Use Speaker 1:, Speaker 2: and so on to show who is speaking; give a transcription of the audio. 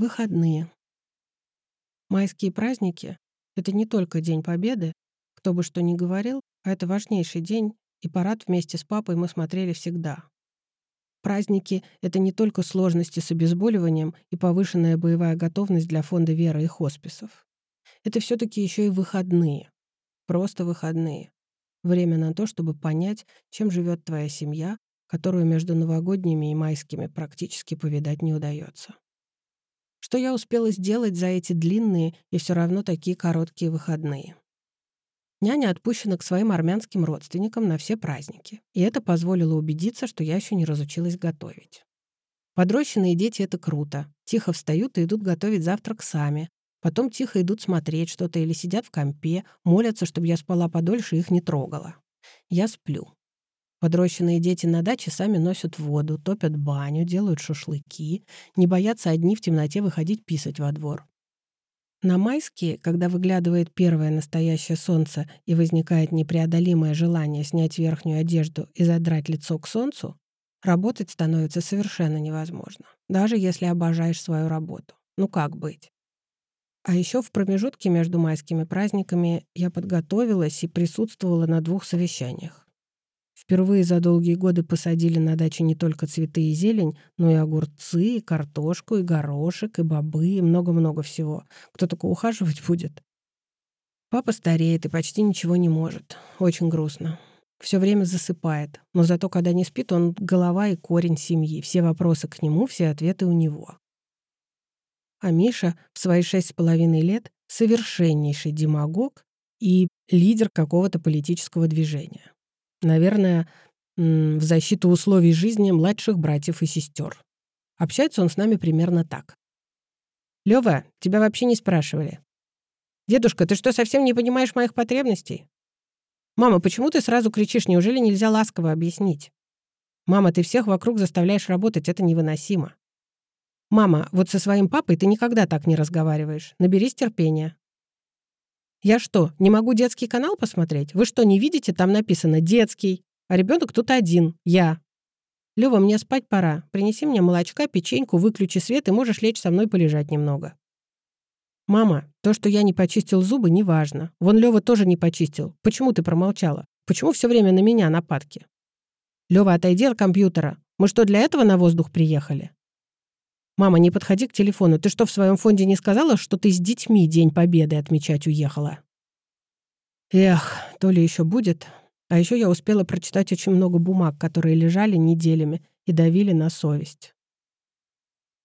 Speaker 1: Выходные. Майские праздники — это не только День Победы, кто бы что ни говорил, а это важнейший день, и парад вместе с папой мы смотрели всегда. Праздники — это не только сложности с обезболиванием и повышенная боевая готовность для фонда веры и хосписов. Это все таки еще и выходные. Просто выходные. Время на то, чтобы понять, чем живет твоя семья, которую между новогодними и майскими практически повидать не удается. Что я успела сделать за эти длинные и все равно такие короткие выходные? Няня отпущена к своим армянским родственникам на все праздники, и это позволило убедиться, что я еще не разучилась готовить. Подрощенные дети — это круто. Тихо встают и идут готовить завтрак сами. Потом тихо идут смотреть что-то или сидят в компе, молятся, чтобы я спала подольше и их не трогала. Я сплю. Подрощенные дети на даче сами носят воду, топят баню, делают шашлыки, не боятся одни в темноте выходить писать во двор. На майские, когда выглядывает первое настоящее солнце и возникает непреодолимое желание снять верхнюю одежду и задрать лицо к солнцу, работать становится совершенно невозможно, даже если обожаешь свою работу. Ну как быть? А еще в промежутке между майскими праздниками я подготовилась и присутствовала на двух совещаниях. Впервые за долгие годы посадили на даче не только цветы и зелень, но и огурцы, и картошку, и горошек, и бобы, и много-много всего. Кто только ухаживать будет? Папа стареет и почти ничего не может. Очень грустно. Все время засыпает. Но зато, когда не спит, он голова и корень семьи. Все вопросы к нему, все ответы у него. А Миша в свои шесть с половиной лет совершеннейший демагог и лидер какого-то политического движения. Наверное, в защиту условий жизни младших братьев и сестер. Общается он с нами примерно так. «Лёва, тебя вообще не спрашивали. Дедушка, ты что, совсем не понимаешь моих потребностей? Мама, почему ты сразу кричишь? Неужели нельзя ласково объяснить? Мама, ты всех вокруг заставляешь работать, это невыносимо. Мама, вот со своим папой ты никогда так не разговариваешь. Наберись терпения. Я что, не могу детский канал посмотреть? Вы что, не видите? Там написано «детский». А ребенок тут один. Я. Лёва, мне спать пора. Принеси мне молочка, печеньку, выключи свет, и можешь лечь со мной полежать немного. Мама, то, что я не почистил зубы, не важно. Вон Лёва тоже не почистил. Почему ты промолчала? Почему все время на меня нападки? Лёва, отойди от компьютера. Мы что, для этого на воздух приехали? «Мама, не подходи к телефону. Ты что, в своем фонде не сказала, что ты с детьми День Победы отмечать уехала?» Эх, то ли еще будет. А еще я успела прочитать очень много бумаг, которые лежали неделями и давили на совесть.